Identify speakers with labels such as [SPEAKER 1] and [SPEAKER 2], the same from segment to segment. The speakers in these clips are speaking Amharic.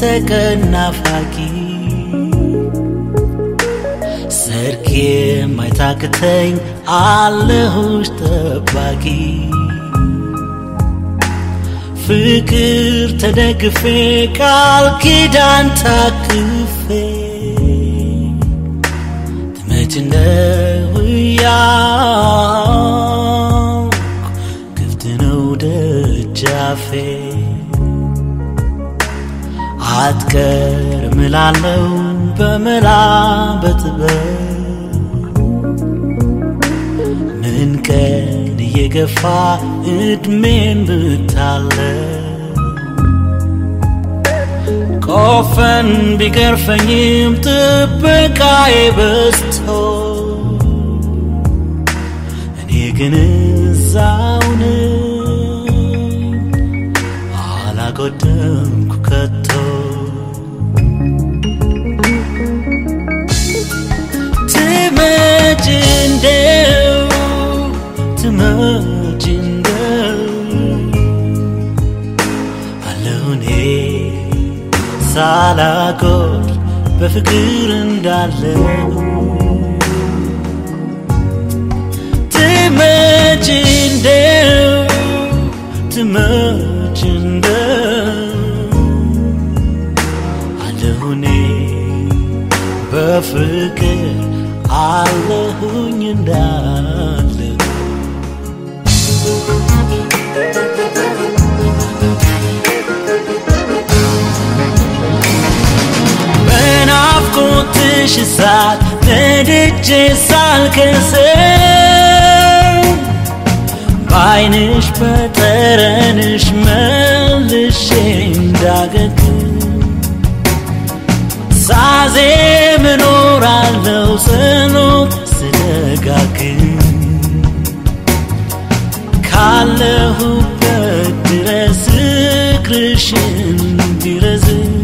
[SPEAKER 1] ተቀናፋቂ ሰርክ የማይታክተኝ አለሁሽ ጠባቂ ፍቅር ተደግፌ ቃል ኪዳን ታክፌ ትመጭ እንደው ያውቅ ክፍት ደጃፌ አትቀርም እላለሁ በመላ በጥበብ ምን ቀን እየገፋ እድሜን ብታለ? ቆፈን ቢገርፈኝም ጥበቃዬ በዝቶ። እኔ ግን እዛው ነኝ አላጎደምኩ ከቶ እንደው ትመጭ እንደው አለሁ እኔ ሳላጎድ በፍቅር እንዳለው ትመጭ እንደው ትመጭ እንደው አለሁ እኔ በፍቅር አለሁኝ እንዳለው በናፍቆትሽ እሳት ነድጄ ሳልከሰል በዓይንሽ በጠረንሽ መልሼ እንዳገግም ሳዜም እኖራለሁ ጸሎት ስደጋግም ካለሁበት ድረስ እግርሽን ቢረዝም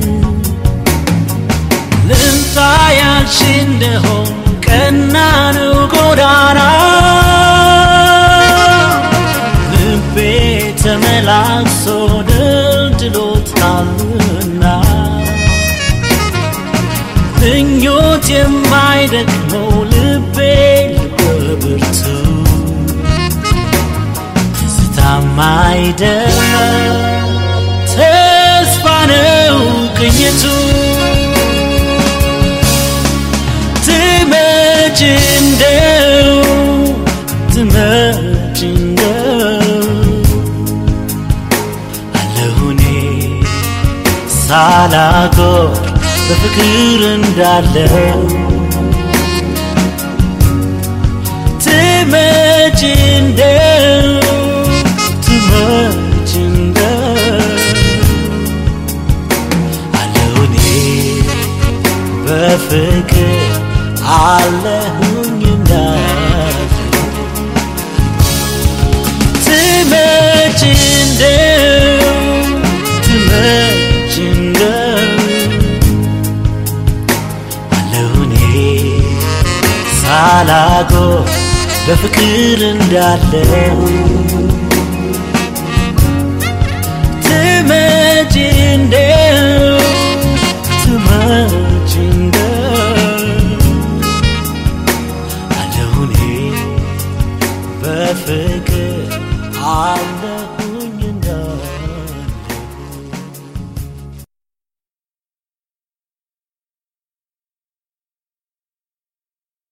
[SPEAKER 1] ልምጣ ያልሽ እንደሆን ቀና ነው ጎዳና ምኞት የማይደክመው ልቤ በብርቱ ትዝታም አይደለም ተስፋ ነው ቅኝቱ ትመጭ እንደው ትመጭ እንደው አለሁ እኔ ሳላጎር በፍቅር እንዳለው ትመጭ እንደው ትመጭ እንደው አለሁ እኔ በፍቅር አለሁኝ ሳላጎ በፍቅር እንዳለው